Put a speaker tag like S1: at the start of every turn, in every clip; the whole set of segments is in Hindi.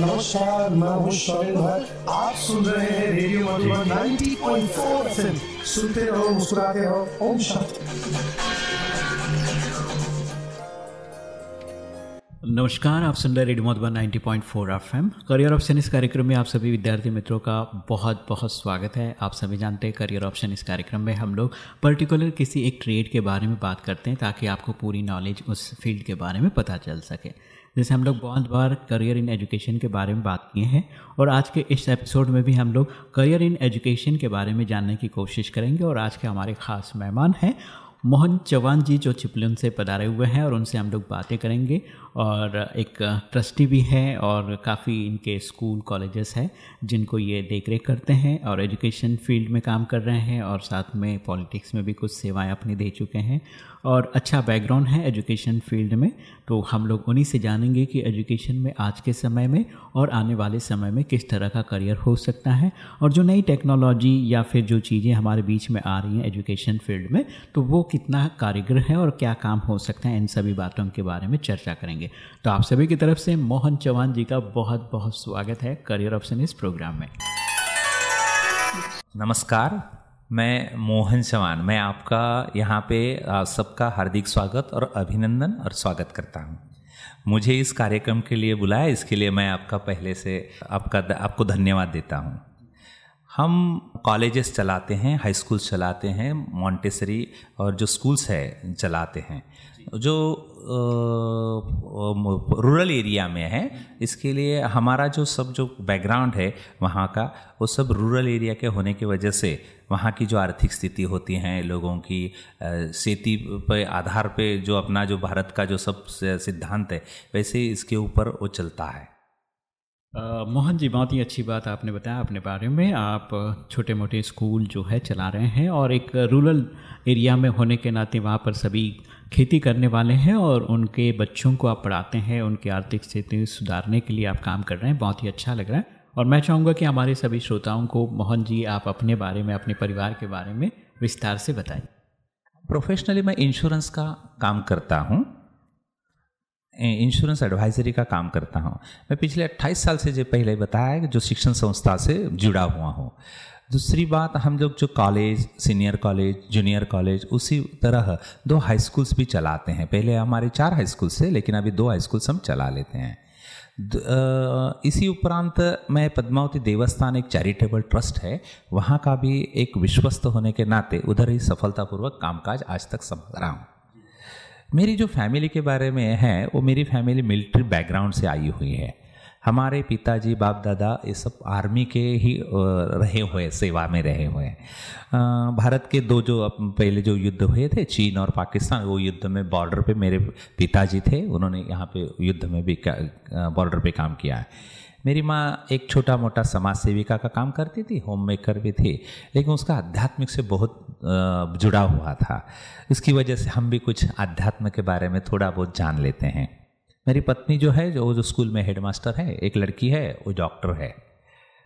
S1: नमस्कार, मैं हूँ शौर्य भट्ट। आप सुन रहे हैं रेडियो मधुबन 90.4 एफएम। सुनते रहो, मुस्कुराते रहो। ओम शांति
S2: नमस्कार, आप सुन रहे radio Madhuban 90.4 point career option इस कार्यक्रम में आप सभी विद्यार्थी मित्रों का बहुत बहुत स्वागत है। आप सभी जानते हैं करियर ऑप्शन इस कार्यक्रम में हम लोग पर्टिकुलर किसी एक ट्रेड के बारे में बात करते हैं ताकि आपको पूरी नॉलेज उस फ़ील्ड के बारे में पता चल सके। जैसे हम लोग बहुत बार करियर इन एजुकेशन के बारे में बात किए हैं और आज के इस एपिसोड में भी हम लोग करियर इन एजुकेशन के बारे में जानने की कोशिश करेंगे और आज के हमारे खास मेहमान हैं मोहन चौहान जी जो चिपलियन से पधारे हुए हैं और उनसे हम लोग बातें करेंगे और एक ट्रस्टी भी है और काफ़ी इनके स्कूल कॉलेजेस हैं जिनको ये देख रेख करते हैं और एजुकेशन फ़ील्ड में काम कर रहे हैं और साथ में पॉलिटिक्स में भी कुछ सेवाएँ अपनी दे चुके हैं और अच्छा बैकग्राउंड है एजुकेशन फ़ील्ड में तो हम लोग उन्हीं से जानेंगे कि एजुकेशन में आज के समय में और आने वाले समय में किस तरह का करियर हो सकता है। और जो नई टेक्नोलॉजी या फिर जो चीज़ें हमारे बीच में आ रही हैं एजुकेशन फ़ील्ड में तो वो कितना कारीगर है और क्या काम हो सकता है, इन सभी बातों के बारे में चर्चा करेंगे। तो आप सभी की तरफ़ से मोहन चौहान जी का बहुत बहुत स्वागत है करियर ऑप्शन इस प्रोग्राम में।
S3: नमस्कार, मैं मोहन चौहान। मैं आपका यहाँ पे सबका हार्दिक स्वागत और अभिनंदन और स्वागत करता हूँ। मुझे इस कार्यक्रम के लिए बुलाया, इसके लिए मैं आपका पहले से, आपका आपको धन्यवाद देता हूँ। हम कॉलेजेस चलाते हैं हाई स्कूल्स चलाते हैं मॉन्टेसरी और जो स्कूल्स है, चलाते हैं। जो रूरल एरिया में है, इसके लिए हमारा जो सब जो बैकग्राउंड है वहाँ का, वो सब रूरल एरिया के होने की वजह से वहाँ की जो आर्थिक स्थिति होती हैं, लोगों की खेती पे आधार पे जो अपना जो भारत का जो सब सिद्धांत है, वैसे इसके ऊपर वो चलता है।
S2: मोहन जी, बहुत ही अच्छी बात आपने बताया अपने बारे में। आप छोटे मोटे स्कूल जो है चला रहे हैं और एक रूरल एरिया में होने के नाते वहाँ पर सभी खेती करने वाले हैं और उनके बच्चों को आप पढ़ाते हैं, उनकी आर्थिक स्थिति सुधारने के लिए आप काम कर रहे हैं। बहुत ही अच्छा लग रहा है और मैं चाहूँगा कि हमारे सभी श्रोताओं को मोहन जी, आप अपने बारे में, अपने परिवार के बारे में विस्तार से बताएँ।
S3: प्रोफेशनली मैं इंश्योरेंस का काम करता हूँ। इंश्योरेंस एडवाइजरी का काम करता हूँ। मैं पिछले 28 साल से जो पहले बताया है कि जो शिक्षण संस्था से जुड़ा हुआ हूँ। दूसरी बात, हम लोग जो college senior college junior college उसी तरह दो हाई स्कूल्स भी चलाते हैं। पहले हमारे चार हाई स्कूल्स थे, लेकिन अभी दो हाई स्कूल्स हम चला लेते हैं। इसी उपरांत मैं पद्मावती देवस्थान एक चैरिटेबल ट्रस्ट है। वहाँ का भी एक विश्वस्त होने के नाते उधर ही सफलतापूर्वक कामकाज आज तक संभाल रहा हूँ। मेरी जो फैमिली के बारे में है, वो मेरी फैमिली मिलिट्री बैकग्राउंड से आई हुई है। हमारे पिताजी बाप दादा ये सब आर्मी के ही रहे हुए, सेवा में रहे हुए भारत के दो जो पहले जो युद्ध हुए थे, चीन और पाकिस्तान, वो युद्ध में बॉर्डर पे मेरे पिताजी थे। उन्होंने यहाँ पे युद्ध में भी बॉर्डर पे काम किया है। मेरी माँ एक छोटा मोटा समाज सेविका का काम करती थी होम मेकर भी थी, लेकिन उसका आध्यात्मिक से बहुत जुड़ा हुआ था। इसकी वजह से हम भी कुछ आध्यात्म के बारे में थोड़ा बहुत जान लेते हैं। मेरी पत्नी जो है, जो जो स्कूल में हेडमास्टर है, एक लड़की है, वो डॉक्टर है।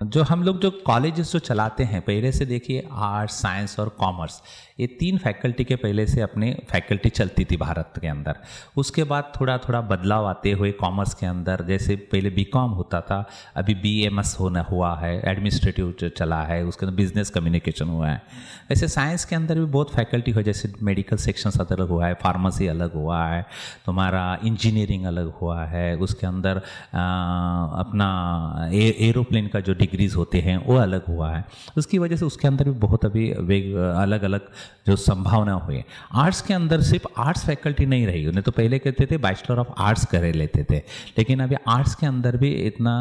S3: जो हम लोग जो कॉलेजेस जो चलाते हैं पहले से देखिए आर्ट्स साइंस और कॉमर्स ये तीन फैकल्टी के पहले से अपने फैकल्टी चलती थी भारत के अंदर। उसके बाद थोड़ा थोड़ा बदलाव आते हुए कॉमर्स के अंदर जैसे पहले बी कॉम होता था अभी बी एम एस होना हुआ है एडमिनिस्ट्रेटिव चला है उसके अंदर बिज़नेस कम्युनिकेशन हुआ है। ऐसे साइंस के अंदर भी बहुत फैकल्टी हुआ जैसे मेडिकल सेक्शन अलग हुआ है फार्मेसी अलग हुआ है तुम्हारा इंजीनियरिंग अलग हुआ है उसके अंदर आ, अपना एरोप्लेन का जो डिग्रीज होते हैं, वो अलग हुआ है। उसकी वजह से उसके अंदर भी बहुत अभी वेग अलग अलग जो संभावना हुई है। आर्ट्स के अंदर सिर्फ़ आर्ट्स फैकल्टी नहीं रही, उन्हें तो पहले कहते थे बैचलर ऑफ़ आर्ट्स करे लेते थे। लेकिन अभी आर्ट्स के अंदर भी इतना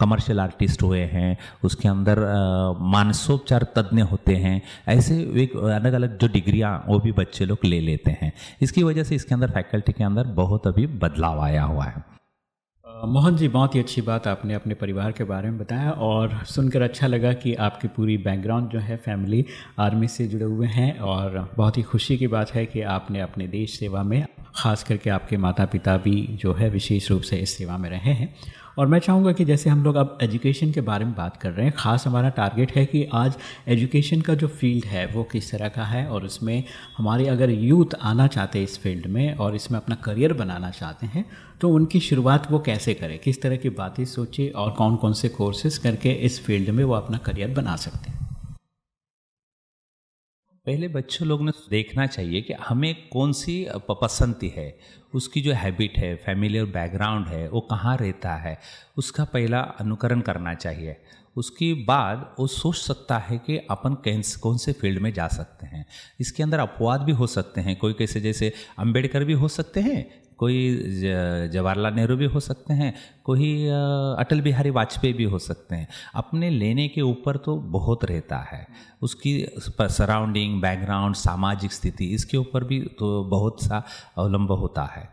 S3: कमर्शियल आर्टिस्ट हुए हैं, उसके अंदर मानसोपचार तज्ञ होते हैं, ऐसे एक अलग अलग जो डिग्रियाँ वो भी बच्चे लोग ले लेते हैं। इसकी वजह से इसके अंदर फैकल्टी के अंदर बहुत अभी बदलाव आया हुआ है।
S2: मोहन जी, बहुत ही अच्छी बात आपने अपने परिवार के बारे में बताया और सुनकर अच्छा लगा कि आपकी पूरी बैकग्राउंड जो है फैमिली आर्मी से जुड़े हुए हैं और बहुत ही खुशी की बात है कि आपने अपने देश सेवा में, ख़ास करके आपके माता पिता भी जो है विशेष रूप से इस सेवा में रहे हैं। और मैं चाहूँगा कि जैसे हम लोग अब एजुकेशन के बारे में बात कर रहे हैं, ख़ास हमारा टारगेट है कि आज एजुकेशन का जो फ़ील्ड है, वो किस तरह का है और उसमें हमारे अगर यूथ आना चाहते हैं इस फ़ील्ड में और इसमें अपना करियर बनाना चाहते हैं तो उनकी शुरुआत वो कैसे करें? किस तरह की बातें सोचे और कौन कौन से कोर्सेज करके इस फ़ील्ड में वो अपना करियर बना सकते हैं?
S3: पहले बच्चों लोग ने देखना चाहिए कि हमें कौन सी पसंद है। उसकी जो हैबिट है फैमिली और बैकग्राउंड है, वो कहाँ रहता है, उसका पहला अनुकरण करना चाहिए। उसके बाद वो सोच सकता है कि अपन कैंस कौन से फ़ील्ड में जा सकते हैं। इसके अंदर अपवाद भी हो सकते हैं। कोई कैसे जैसे अंबेडकर भी हो सकते हैं कोई जवाहरलाल नेहरू भी हो सकते हैं, कोई अटल बिहारी वाजपेयी भी हो सकते हैं। अपने लेने के ऊपर तो बहुत रहता है। उसकी सराउंडिंग बैकग्राउंड सामाजिक स्थिति, इसके ऊपर भी तो बहुत सा अवलंब होता है।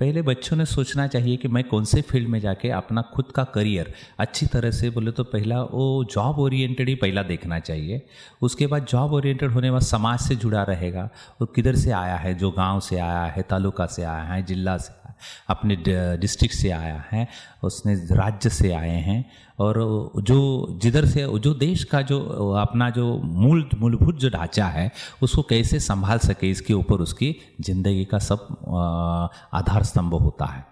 S3: पहले बच्चों ने सोचना चाहिए कि मैं कौन से फ़ील्ड में जाके अपना खुद का करियर अच्छी तरह से बोले तो पहला वो जॉब ओरिएंटेड ही पहला देखना चाहिए। उसके बाद जॉब ओरिएंटेड होने बाद समाज से जुड़ा रहेगा। वो किधर से आया है? जो गाँव से आया है, तालुका से आया है, जिला से। अपने डिस्ट्रिक्ट से आया है, उसने राज्य से आए हैं और जो जिधर से, जो देश का जो, अपना जो मूल, मूलभूत जो ढांचा है, उसको कैसे संभाल सके, इसके ऊपर उसकी ज़िंदगी का सब आधार स्तंभ होता है।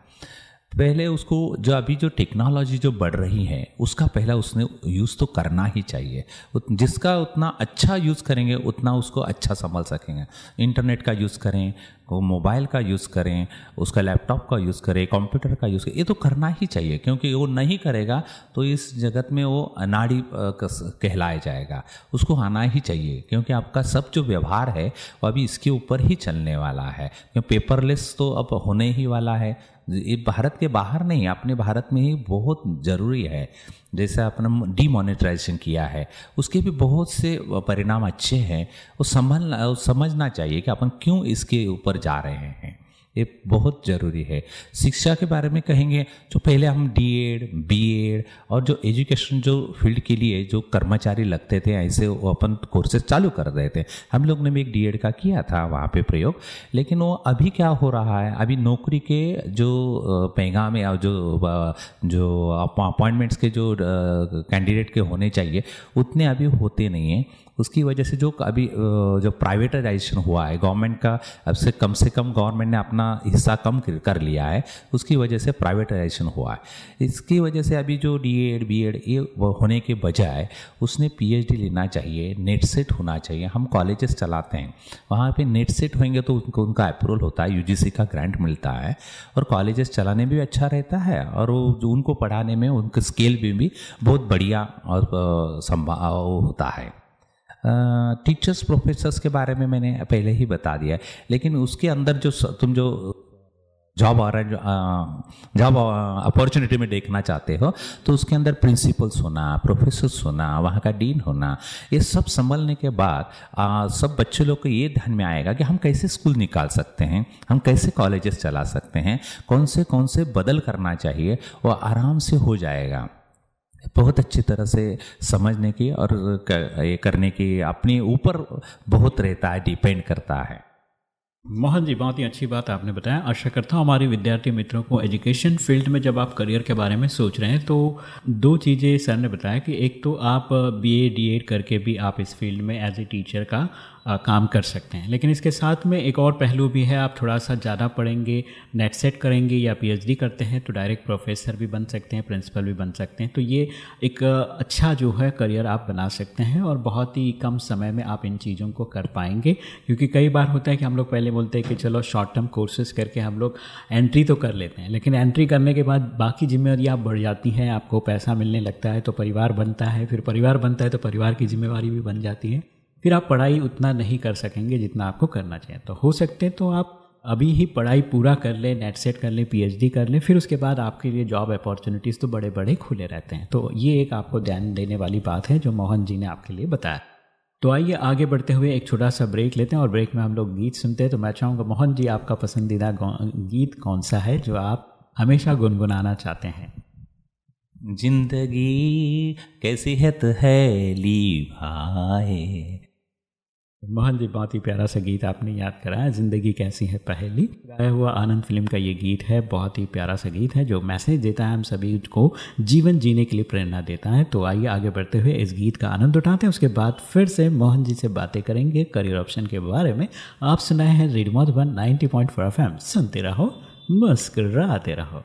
S3: पहले उसको जो अभी जो टेक्नोलॉजी जो बढ़ रही है, उसका पहला उसने यूज़ तो करना ही चाहिए। जिसका उतना अच्छा यूज़ करेंगे, उतना उसको अच्छा संभाल सकेंगे। इंटरनेट का यूज़ करें, वो मोबाइल का यूज़ करें, उसका लैपटॉप का यूज़ करें कंप्यूटर का यूज़ करें, ये तो करना ही चाहिए, क्योंकि वो नहीं करेगा तो इस जगत में वो अनाड़ी कहलाया जाएगा। उसको आना ही चाहिए, क्योंकि आपका सब जो व्यवहार है, वो अभी इसके ऊपर ही चलने वाला है। पेपरलेस तो अब होने ही वाला है। ये भारत के बाहर नहीं, अपने भारत में ही बहुत ज़रूरी है। जैसे अपना डीमोनेटाइजेशन किया है, उसके भी बहुत से परिणाम अच्छे हैं। वो संभलना समझना चाहिए कि अपन क्यों इसके ऊपर जा रहे हैं। ये बहुत ज़रूरी है। शिक्षा के बारे में कहेंगे जो पहले हम डी एड बी एड और जो एजुकेशन जो फ़ील्ड के लिए जो कर्मचारी लगते थे, ऐसे वो अपन कोर्सेज चालू कर रहे थे। हम लोग ने भी एक डी का किया था, वहाँ पे प्रयोग। लेकिन वो अभी क्या हो रहा है, अभी नौकरी के जो पैगाम या जो जो अपॉइंटमेंट्स के जो कैंडिडेट के होने चाहिए, उतने अभी होते नहीं हैं। उसकी वजह से जो अभी जो प्राइवेटाइजेशन हुआ है गवर्नमेंट का, अब से कम से कम गवर्नमेंट ने अपना हिस्सा कम कर लिया है, उसकी वजह से प्राइवेटाइजेशन हुआ है। इसकी वजह से अभी जो डी एड बी एड ये होने के बजाय उसने पीएचडी लेना चाहिए नेट सेट होना चाहिए। हम कॉलेजेस चलाते हैं, वहाँ पर नेट सेट होंगे तो उनको, उनका अप्रूवल होता है यूजीसी का ग्रांट मिलता है और कॉलेजेस चलाने में भी अच्छा रहता है और वो जो उनको पढ़ाने में, उनके स्केल में भी बहुत बढ़िया और संभाव होता है। टीचर्स प्रोफेसर्स के बारे में मैंने पहले ही बता दिया लेकिन उसके अंदर जो तुम जो जॉब है जॉब अपॉर्चुनिटी में देखना चाहते हो तो उसके अंदर प्रिंसिपल्स होना प्रोफेसर्स होना वहाँ का डीन होना ये सब संभलने के बाद आ, सब बच्चे लोग को ये ध्यान में आएगा कि हम कैसे स्कूल निकाल सकते हैं हम कैसे कॉलेजेस चला सकते हैं कौन से कौन से बदल करना चाहिए वो आराम से हो जाएगा। बहुत अच्छी तरह से समझने की और ये करने की अपने ऊपर बहुत रहता है डिपेंड करता है।
S2: मोहन जी, बहुत ही अच्छी बात आपने बताया। आशा करता हूँ हमारे विद्यार्थी मित्रों को एजुकेशन फ़ील्ड में जब आप करियर के बारे में सोच रहे हैं तो दो चीज़ें सर ने बताया कि एक तो आप बी ए डी एड करके भी आप इस फ़ील्ड में एज ए टीचर का काम कर सकते हैं। लेकिन इसके साथ में एक और पहलू भी है, आप थोड़ा सा ज़्यादा पढ़ेंगे, नेट सेट करेंगे या पीएचडी करते हैं तो डायरेक्ट प्रोफेसर भी बन सकते हैं, प्रिंसिपल भी बन सकते हैं। तो ये एक अच्छा जो है करियर आप बना सकते हैं और बहुत ही कम समय में आप इन चीज़ों को कर पाएँगे। क्योंकि कई बार होता है कि हम लोग पहले बोलते हैं कि चलो शॉर्ट टर्म कोर्सेज करके हम लोग एंट्री तो कर लेते हैं, लेकिन एंट्री करने के बाद बाकी जिम्मेवारियाँ बढ़ जाती हैं, आपको पैसा मिलने लगता है तो परिवार बनता है, फिर परिवार बनता है तो परिवार की जिम्मेवारी भी बन जाती है। फिर आप पढ़ाई उतना नहीं कर सकेंगे जितना आपको करना चाहिए। तो हो सकते हैं तो आप अभी ही पढ़ाई पूरा कर लें, नेट सेट कर लें पीएचडी कर लें, फिर उसके बाद आपके लिए जॉब अपॉर्चुनिटीज़ तो बड़े बड़े खुले रहते हैं। तो ये एक आपको ध्यान देने वाली बात है जो मोहन जी ने आपके लिए बताया। तो आइए आगे बढ़ते हुए एक छोटा सा ब्रेक लेते हैं और ब्रेक में हम लोग गीत सुनते हैं। तो मैं चाहूँगा, मोहन जी, आपका पसंदीदा गीत कौन सा है जो आप हमेशा गुनगुनाना चाहते हैं?
S3: ज़िंदगी कैसी है तो है, ली भाई
S2: मोहन जी, बहुत ही प्यारा सा गीत आपने याद कराया, ज़िंदगी कैसी है पहली। गाया हुआ आनंद फ़िल्म का ये गीत है, बहुत ही प्यारा सा गीत है, जो मैसेज देता है हम सभी को, जीवन जीने के लिए प्रेरणा देता है। तो आइए आगे बढ़ते हुए इस गीत का आनंद उठाते हैं, उसके बाद फिर से मोहन जी से बातें करेंगे करियर ऑप्शन के बारे में। आप सुनाए हैं रेडमोट वन नाइनटी पॉइंट सुनते रहो, मुस्कराते रहो।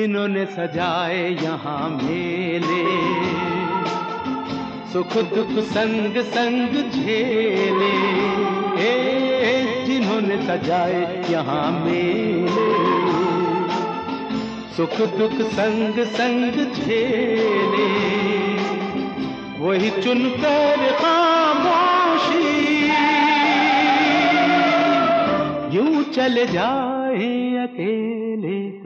S4: जिन्होंने सजाए यहाँ मेले। सुख दुख संग संग झेले। जिन्होंने सजाए यहाँ मेले। सुख दुख संग संग झेले। वही चुनकर खामोशी। यूँ चले जाए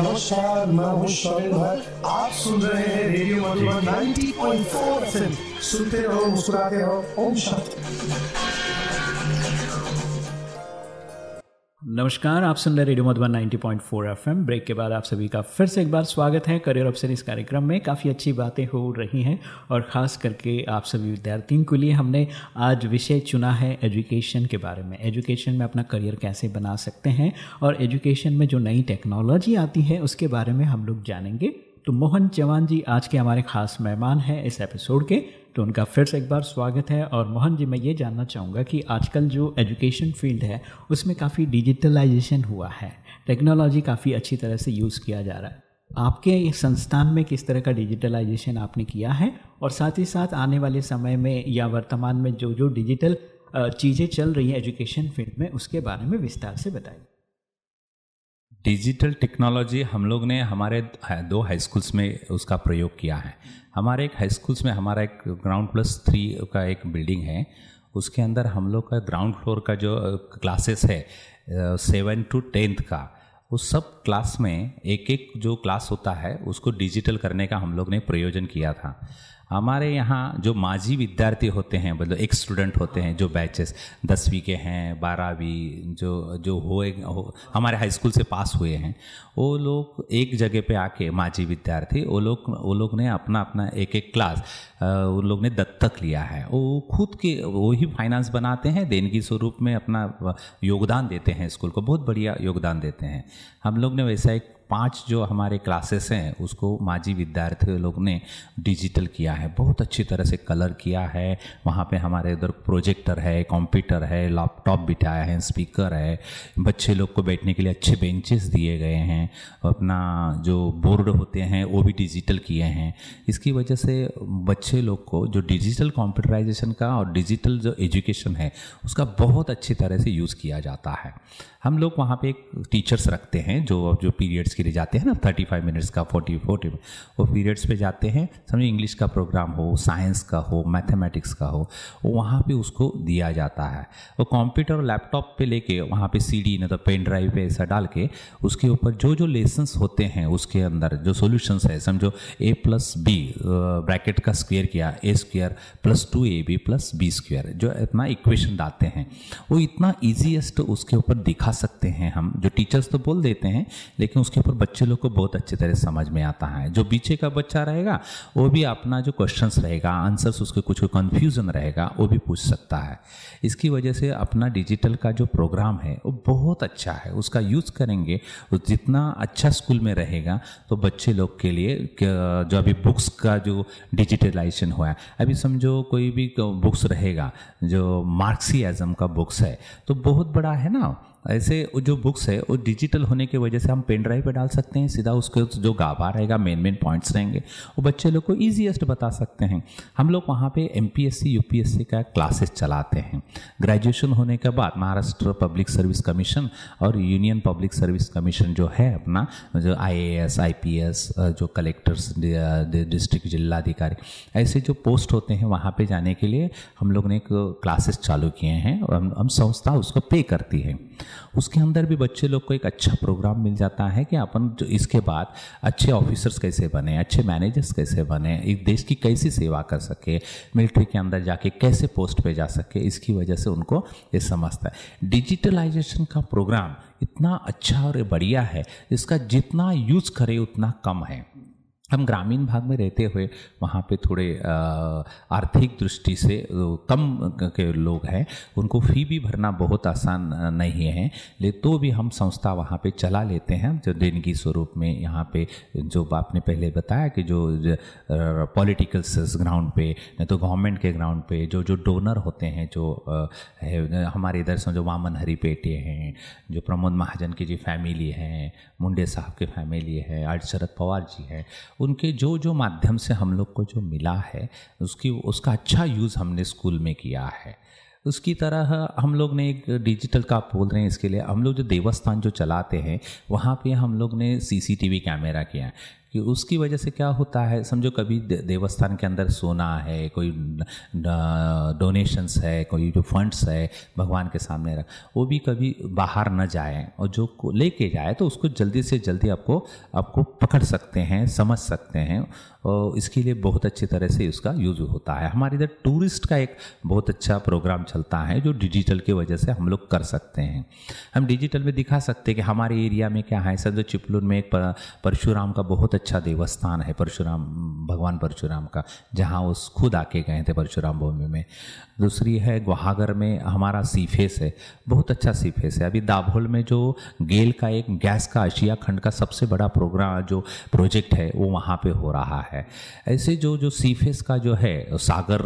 S1: नमस्कार मैं हूँ शोएब भट्ट। आप सुन रहे हैं रेडियो मधुबन 90.4 एफएम। सुनते रहो मुस्कुराते रहो। ओम शांति
S2: नमस्कार, आप सुन रहे रेडियो मधुबन 90.4 एफएम। ब्रेक के बाद आप सभी का फिर से एक बार स्वागत है। करियर ऑप्शन इस कार्यक्रम में काफ़ी अच्छी बातें हो रही हैं और ख़ास करके आप सभी विद्यार्थियों के लिए हमने आज विषय चुना है एजुकेशन के बारे में। एजुकेशन में अपना करियर कैसे बना सकते हैं और एजुकेशन में जो नई टेक्नोलॉजी आती है उसके बारे में हम लोग जानेंगे। तो मोहन चौहान जी, आज के हमारे खास मेहमान हैं इस एपिसोड के तो उनका फिर से एक बार स्वागत है। और मोहन जी, मैं ये जानना चाहूँगा कि आजकल जो एजुकेशन फ़ील्ड है, उसमें काफ़ी डिजिटलाइजेशन हुआ है। टेक्नोलॉजी काफ़ी अच्छी तरह से यूज़ किया जा रहा है। आपके संस्थान में किस तरह का डिजिटलाइजेशन आपने किया है? और साथ ही साथ आने वाले समय में या वर्तमान में जो जो डिजिटल चीज़ें चल रही हैं एजुकेशन फ़ील्ड में, उसके बारे में विस्तार से बताइए।
S3: डिजिटल टेक्नोलॉजी हम लोग ने हमारे दो हाई स्कूल्स में उसका प्रयोग किया है। हमारे एक हाई स्कूल्स में हमारा एक ग्राउंड प्लस थ्री का एक बिल्डिंग है। उसके अंदर हम लोग का ग्राउंड फ्लोर का जो क्लासेस है सेवन टू टेंथ का, उस सब क्लास में एक एक जो क्लास होता है, उसको डिजिटल करने का हम लोग ने प्रयोजन किया था। हमारे यहाँ जो माजी विद्यार्थी होते हैं मतलब एक स्टूडेंट होते हैं जो बैचेस दसवीं के हैं बारहवीं जो जो हुए हो, हमारे हाई स्कूल से पास हुए हैं वो लोग एक जगह पे आके माजी विद्यार्थी वो लोग वो लोग ने अपना अपना एक एक क्लास उन लोग ने दत्तक लिया है। वो खुद के वो ही फाइनेंस बनाते हैं देनगी स्वरूप में अपना योगदान देते हैं स्कूल को बहुत बढ़िया योगदान देते हैं। हम लोग ने वैसा एक पाँच जो हमारे क्लासेस हैं, उसको माजी विद्यार्थी लोग ने डिजिटल किया है। बहुत अच्छी तरह से कलर किया है। वहाँ पे हमारे इधर प्रोजेक्टर है कंप्यूटर है लैपटॉप बिठाया है स्पीकर है। बच्चे लोग को बैठने के लिए अच्छे बेंचेस दिए गए हैं। अपना जो बोर्ड होते हैं, वो भी डिजिटल किए हैं। इसकी वजह से बच्चे लोग को जो डिजिटल कंप्यूटराइजेशन का और डिजिटल जो एजुकेशन है, उसका बहुत अच्छी तरह से यूज़ किया जाता है। हम लोग वहाँ पे टीचर्स रखते हैं, जो जो पीरियड्स के लिए जाते हैं ना थर्टी फाइव मिनट्स का फोर्टी फोर्टी वो पीरियड्स पे जाते हैं। समझो इंग्लिश का प्रोग्राम हो साइंस का हो मैथमेटिक्स का हो वहाँ पे उसको दिया जाता है। वो कंप्यूटर और लैपटॉप पे लेके, वहाँ पे सी न तो पेन ड्राइव पे ऐसा डाल के, उसके ऊपर जो जो लेसन्स होते हैं, उसके अंदर जो सोल्यूशंस है, समझो ए प्लस बी ब्रैकेट का स्क्वेयर किया A square plus two A B plus B square जो इतना इक्वेशन डालते हैं। वो इतना ईजीएस्ट उसके ऊपर दिखा सिखा सकते हैं हम, जो टीचर्स तो बोल देते हैं, लेकिन उसके ऊपर बच्चे लोग को बहुत अच्छी तरह समझ में आता है। जो पीछे का बच्चा रहेगा, वो भी अपना जो क्वेश्चंस रहेगा आंसर्स उसके कुछ कन्फ्यूज़न रहेगा, वो भी पूछ सकता है। इसकी वजह से अपना डिजिटल का जो प्रोग्राम है, वो बहुत अच्छा है। उसका यूज़ करेंगे जितना अच्छा स्कूल में रहेगा तो बच्चे लोग के लिए जो अभी बुक्स का जो डिजिटलाइजेशन हुआ है, अभी समझो कोई भी बुक्स रहेगा, जो मार्क्सियाज़म का बुक्स है तो बहुत बड़ा है ना। ऐसे जो बुक्स है, वो डिजिटल होने की वजह से हम पेन ड्राइव पे डाल सकते हैं, सीधा उसके जो गाभा रहेगा मेन मेन पॉइंट्स रहेंगे, वो बच्चे लोग को ईजीएस्ट बता सकते हैं। हम लोग वहाँ पे एम पी का क्लासेस चलाते हैं। ग्रेजुएशन होने के बाद महाराष्ट्र पब्लिक सर्विस कमीशन और यूनियन पब्लिक सर्विस कमीशन जो है अपना, जो आई ए जो कलेक्टर्स डिस्ट्रिक्ट जिलाधिकारी, ऐसे जो पोस्ट होते हैं वहाँ पे जाने के लिए हम लोग ने क्लासेस चालू किए हैं और हम संस्था उसको पे करती है। उसके अंदर भी बच्चे लोग को एक अच्छा प्रोग्राम मिल जाता है कि अपन जो इसके बाद अच्छे ऑफिसर्स कैसे बने, अच्छे मैनेजर्स कैसे बने, एक देश की कैसी सेवा कर सके मिलिट्री के अंदर जाके कैसे पोस्ट पे जा सके, इसकी वजह से उनको ये समझता है। डिजिटलाइजेशन का प्रोग्राम इतना अच्छा और बढ़िया है, इसका जितना यूज़ करे उतना कम है। हम ग्रामीण भाग में रहते हुए वहाँ पे थोड़े आर्थिक दृष्टि से कम के लोग हैं। उनको फ़ी भी भरना बहुत आसान नहीं है। ले तो भी हम संस्था वहाँ पे चला लेते हैं, जो देनगी स्वरूप में यहाँ पे जो आपने पहले बताया कि जो पॉलिटिकल ग्राउंड पे नहीं तो गवर्नमेंट के ग्राउंड पे जो जो डोनर होते हैं, जो है, हमारे इधर से जो वामन हरिपेटे हैं, जो प्रमोद महाजन की जी फैमिली हैं, मुंडे साहब की फैमिली है आज शरद पवार जी हैं उनके जो जो माध्यम से हम लोग को जो मिला है, उसकी, उसका अच्छा यूज़ हमने स्कूल में किया है। उसकी तरह हम लोग ने एक डिजिटल का बोल रहे हैं, इसके लिए हम लोग जो देवस्थान जो चलाते हैं, वहाँ पे हम लोग ने सीसीटीवी कैमरा किया है। कि उसकी वजह से क्या होता है? समझो कभी देवस्थान के अंदर सोना है, कोई डोनेशंस है, कोई जो फंड्स है, भगवान के सामने रख, वो भी कभी बाहर न जाए और जो लेके जाए तो उसको जल्दी से जल्दी आपको आपको पकड़ सकते हैं, समझ सकते हैं और इसके लिए बहुत अच्छी तरह से उसका यूज़ होता है। हमारे इधर टूरिस्ट का एक बहुत अच्छा प्रोग्राम चलता है जो डिजिटल की वजह से हम लोग कर सकते हैं। हम डिजिटल में दिखा सकते हैं कि हमारे एरिया में क्या है? सर चिपलून में एक परशुराम का बहुत अच्छा देवस्थान है परशुराम, भगवान परशुराम का, जहाँ वो खुद आके गए थे परशुराम भूमि में। दूसरी है गुहागर में हमारा सी फेस है, बहुत अच्छा सी फेस है। अभी दाभोल में जो गेल का एक, गैस का एशिया खंड का सबसे बड़ा प्रोग्राम, जो प्रोजेक्ट है, वो वहाँ पे हो रहा है। ऐसे जो जो सी फेस का जो है, सागर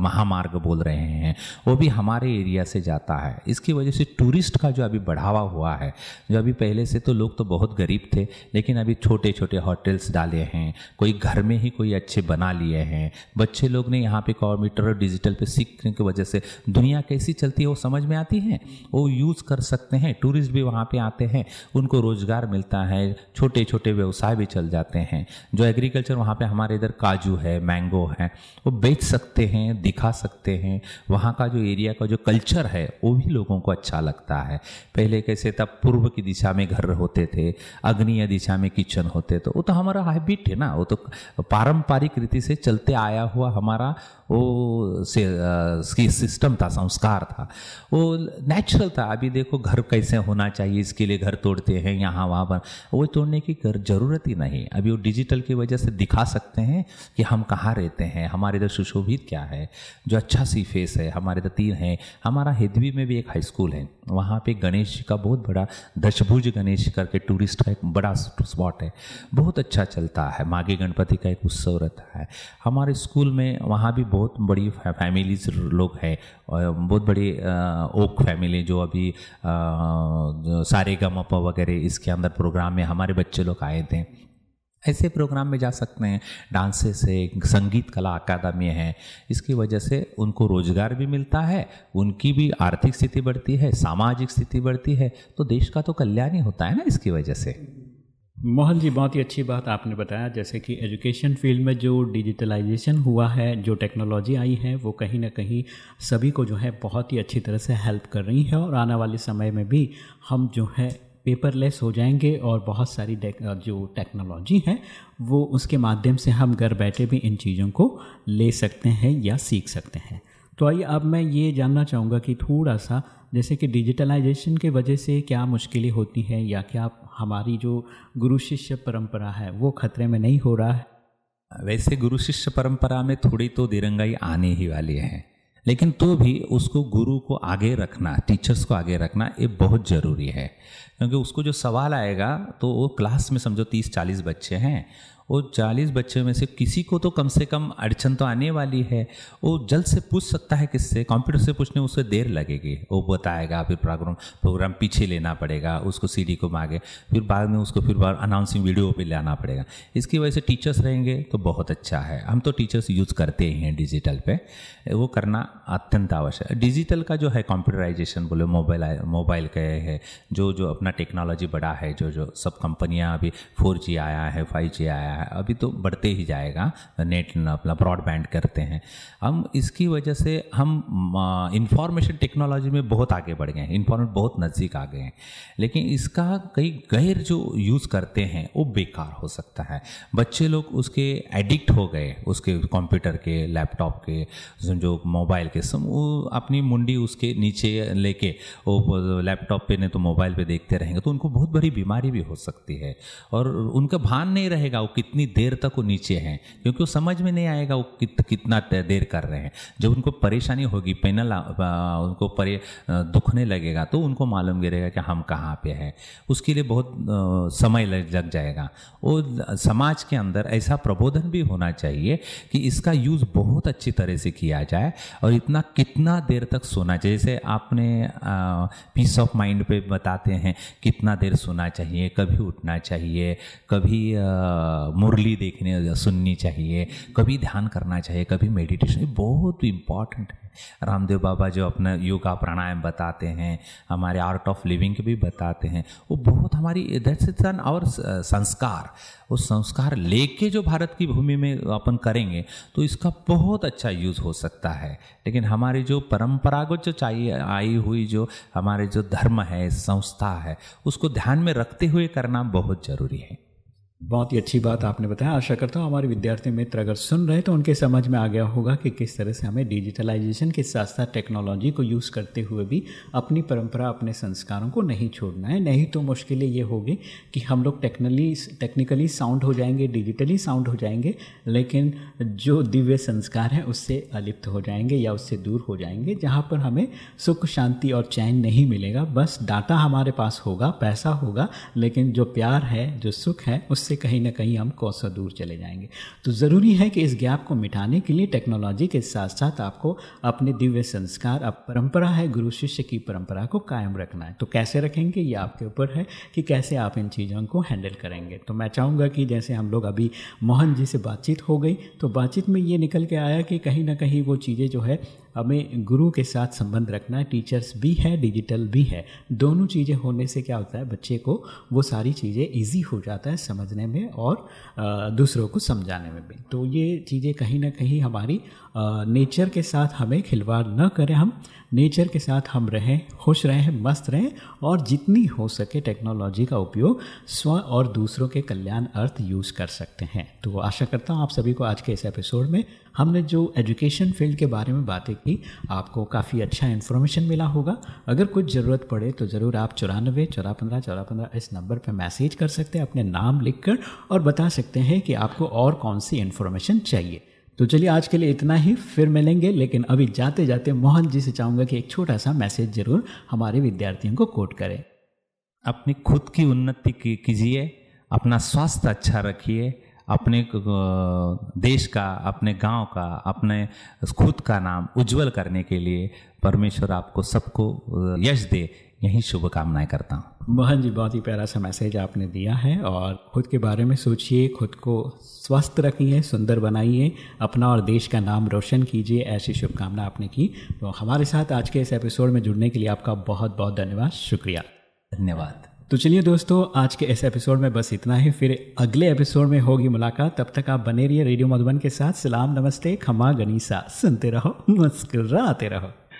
S3: महामार्ग बोल रहे हैं, वो भी हमारे एरिया से जाता है। इसकी वजह से टूरिस्ट का जो अभी बढ़ावा हुआ है, जो अभी पहले से तो लोग तो बहुत गरीब थे, लेकिन अभी छोटे छोटे होटल मॉडल्स डाले हैं, कोई घर में ही कोई अच्छे बना लिए हैं। बच्चे लोग ने यहाँ पे कंप्यूटर और डिजिटल पे सीखने की वजह से दुनिया कैसी चलती है वो समझ में आती है? वो यूज़ कर सकते हैं टूरिस्ट भी वहाँ पे आते हैं, उनको रोज़गार मिलता है छोटे छोटे व्यवसाय भी चल जाते हैं। जो एग्रीकल्चर वहाँ पर हमारे इधर काजू है मैंगो है, वो बेच सकते हैं, दिखा सकते हैं। वहाँ का जो एरिया का जो कल्चर है, वो भी लोगों को अच्छा लगता है। पहले कैसे तब पूर्व की दिशा में घर होते थे, अग्निय दिशा में किचन होते तो वो तो हमारा हैबिट है ना, वो तो पारंपरिक रीति से चलते आया हुआ हमारा, वो से सिस्टम था, संस्कार था। वो नेचुरल था, अभी देखो घर कैसे होना चाहिए, इसके लिए घर तोड़ते हैं, यहाँ वहाँ पर। वो तोड़ने की ज़रूरत ही नहीं। अभी वो डिजिटल की वजह से दिखा सकते हैं कि हम कहाँ रहते हैं, हमारे इधर सुशोभित क्या है, जो अच्छा सी फेस है, हमारे इधर तीन है। हमारा हिदवी में भी एक हाई स्कूल है, वहाँ पे गणेश जी का बहुत बड़ा, दशभुज गणेश करके टूरिस्ट का एक बड़ा स्पॉट है। बहुत अच्छा चलता है। माघी गणपति का एक उत्सव रहता है। हमारे स्कूल में वहाँ भी बहुत बड़ी फैमिलीज़ लोग हैं और बहुत बड़ी ओक फैमिली जो अभी सारे गम वगैरह इसके अंदर प्रोग्राम में हमारे बच्चे लोग आए थे। ऐसे प्रोग्राम में जा सकते हैं। डांसेस है, संगीत कला अकादमी है। इसकी वजह से उनको रोज़गार भी मिलता है, उनकी भी आर्थिक स्थिति बढ़ती है, सामाजिक स्थिति बढ़ती है। तो देश का तो कल्याण ही होता है ना इसकी वजह से।
S2: मोहन जी, बहुत ही अच्छी बात आपने बताया, जैसे कि एजुकेशन फ़ील्ड में जो डिजिटलाइजेशन हुआ है, जो टेक्नोलॉजी आई है, वो कहीं ना कहीं सभी को जो है बहुत ही अच्छी तरह से हेल्प कर रही है और आने वाले समय में भी हम जो है पेपरलेस हो जाएँगे और बहुत सारी जो टेक्नोलॉजी है, वो उसके माध्यम से हम घर बैठे भी इन चीज़ों को ले सकते हैं या सीख सकते हैं। तो आइए, अब मैं ये जानना चाहूँगा कि थोड़ा सा, जैसे कि डिजिटलाइजेशन के वजह से क्या मुश्किलें होती हैं या क्या हमारी जो गुरु शिष्य परंपरा है, वो खतरे में नहीं हो रहा है।
S3: वैसे गुरु शिष्य परंपरा में थोड़ी तो दिरंगाई आने ही वाली है, लेकिन तो भी उसको गुरु को आगे रखना टीचर्स को आगे रखना, ये बहुत ज़रूरी है। क्योंकि उसको जो सवाल आएगा तो वो क्लास में समझो तीस चालीस बच्चे हैं वो चालीस बच्चों में से किसी को तो कम से कम अड़चन तो आने वाली है। वो जल्द से पूछ सकता है किससे? कंप्यूटर से पूछने उससे देर लगेगी। वो बताएगा, फिर प्रोग्राम प्रोग्राम पीछे लेना पड़ेगा, उसको सीडी को मांगे, फिर बाद में उसको फिर अनाउंसिंग वीडियो पे लाना पड़ेगा। इसकी वजह से टीचर्स रहेंगे तो बहुत अच्छा है। हम तो टीचर्स यूज़ करते ही हैं डिजिटल पे। वो करना अत्यंत आवश्यक डिजिटल का जो है कंप्यूटराइजेशन बोले मोबाइल मोबाइल का है, जो जो अपना टेक्नोलॉजी बड़ा है, जो जो सब कंपनियाँ अभी फोर आया है फाइव आया है, अभी तो बढ़ते ही जाएगा, नेट अपना ब्रॉडबैंड करते हैं। हम इसकी वजह से हम इंफॉर्मेशन टेक्नोलॉजी में बहुत आगे बढ़ गए हैं इन्फॉर्मेट बहुत नज़दीक आ गए हैं। लेकिन इसका कई गैर जो यूज़ करते हैं, वो बेकार हो सकता है। बच्चे लोग उसके एडिक्ट हो गए, उसके कंप्यूटर के लैपटॉप के, जो मोबाइल के, सब अपनी मुंडी उसके नीचे लेके, वो लैपटॉप पे नहीं तो मोबाइल पे देखते रहेंगे तो उनको बहुत बड़ी बीमारी भी हो सकती है। और उनका भान नहीं रहेगा, वो कितनी देर तक वो नीचे हैं क्योंकि वो समझ में नहीं आएगा वो कित, कितना देर कर रहे हैं। जब उनको परेशानी होगी पेनल उनको परे दुखने लगेगा तो उनको मालूम गिरेगा कि हम कहाँ पे हैं। उसके लिए बहुत समय लग जाएगा। वो समाज के अंदर ऐसा प्रबोधन भी होना चाहिए कि इसका यूज़ बहुत अच्छी तरह से किया जाए और इतना कितना देर तक सोना चाहिए। जैसे आपने पीस ऑफ़ माइंड पे बताते हैं कितना देर सोना चाहिए कभी उठना चाहिए कभी मुरली देखने सुननी चाहिए, कभी ध्यान करना चाहिए, कभी मेडिटेशन बहुत इंपॉर्टेंट है। रामदेव बाबा जो अपना योगा प्राणायाम बताते हैं, हमारे आर्ट ऑफ़ लिविंग के भी बताते हैं, वो बहुत हमारी दैट्स इट्स एन और संस्कार। वो संस्कार लेके जो भारत की भूमि में अपन करेंगे तो इसका बहुत अच्छा यूज़ हो सकता है। लेकिन हमारे जो परंपरागत जो चाहिए आई हुई जो हमारे जो धर्म है, संस्था है, उसको ध्यान में रखते हुए करना बहुत ज़रूरी है।
S2: बहुत ही अच्छी बात आपने बताया। आशा करता हूँ हमारे विद्यार्थी मित्र अगर सुन रहे तो उनके समझ में आ गया होगा कि किस तरह से हमें डिजिटलाइजेशन के साथ साथ टेक्नोलॉजी को यूज़ करते हुए भी अपनी परंपरा, अपने संस्कारों को नहीं छोड़ना है। नहीं तो मुश्किलें ये होगी कि हम लोग टेक्नली टेक्निकली साउंड हो जाएँगे डिजिटली साउंड हो जाएँगे, लेकिन जो दिव्य संस्कार हैं उससे अलिप्त हो जाएँगे या उससे दूर हो जाएँगे, जहाँ पर हमें सुख, शांति और चैन नहीं मिलेगा। बस डाटा हमारे पास होगा, पैसा होगा, लेकिन जो प्यार है, जो सुख है उस उससे कहीं ना कहीं हम कौसा दूर चले जाएँगे। तो ज़रूरी है कि इस गैप को मिटाने के लिए टेक्नोलॉजी के साथ साथ आपको अपने दिव्य संस्कार, अब परंपरा है, गुरु शिष्य की परंपरा को कायम रखना है। तो कैसे रखेंगे? ये आपके ऊपर है कि कैसे आप इन चीज़ों को हैंडल करेंगे। तो मैं चाहूँगा कि जैसे हम लोग अभी मोहन जी से बातचीत हो गई तो बातचीत में ये निकल के आया कि कहीं ना कहीं वो चीज़ें जो है हमें गुरु के साथ संबंध रखना है टीचर्स भी है डिजिटल भी है। दोनों चीज़ें होने से क्या होता है, बच्चे को वो सारी चीज़ें ईजी हो जाता है समझने में और दूसरों को समझाने में भी। तो ये चीज़ें कहीं ना कहीं हमारी नेचर के साथ हमें खिलवाड़ न करें हम। नेचर के साथ हम रहें, खुश रहें, मस्त रहें और जितनी हो सके टेक्नोलॉजी का उपयोग स्व और दूसरों के कल्याण अर्थ यूज़ कर सकते हैं। तो आशा करता हूँ आप सभी को आज के इस एपिसोड में हमने जो एजुकेशन फ़ील्ड के बारे में बातें की, आपको काफ़ी अच्छा इन्फॉर्मेशन मिला होगा। अगर कुछ ज़रूरत पड़े तो ज़रूर आप चौरानबे चौरा पंद्रह चौरा पंद्रह इस नंबर पर मैसेज कर सकते हैं, अपने नाम लिख कर और बता सकते हैं कि आपको और कौन सी इन्फॉर्मेशन चाहिए। तो चलिए आज के लिए इतना ही, फिर मिलेंगे, लेकिन अभी जाते जाते मोहन जी से चाहूँगा कि एक छोटा सा मैसेज ज़रूर हमारे विद्यार्थियों को कोट करें।
S3: अपनी खुद की उन्नति कीजिए, अपना स्वास्थ्य अच्छा रखिए, अपने देश का, अपने गाँव का, अपने खुद का नाम उज्जवल करने के लिए परमेश्वर आपको सबको यश दे। यही शुभकामनाएँ करता हूँ।
S2: मोहन जी बहुत ही प्यारा सा मैसेज आपने दिया है और खुद के बारे में सोचिए खुद को स्वस्थ रखिए सुंदर बनाइए अपना और देश का नाम रोशन कीजिए ऐसी शुभकामना आपने की। तो हमारे साथ आज के इस एपिसोड में जुड़ने के लिए आपका बहुत बहुत धन्यवाद शुक्रिया।
S3: धन्यवाद।
S2: तो चलिए दोस्तों आज के इस एपिसोड में बस इतना ही फिर अगले एपिसोड में होगी मुलाकात। तब तक आप बने रहिए रेडियो मधुबन के साथ। सलाम नमस्ते खमा गनीसा। सुनते रहो मुस्कुराते रहो।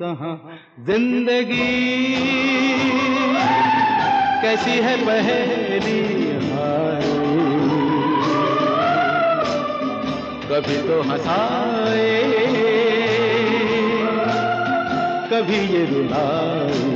S4: कहाँ ज़िंदगी। कैसी है पहली कभी तो हंसाए कभी ये रुलाए।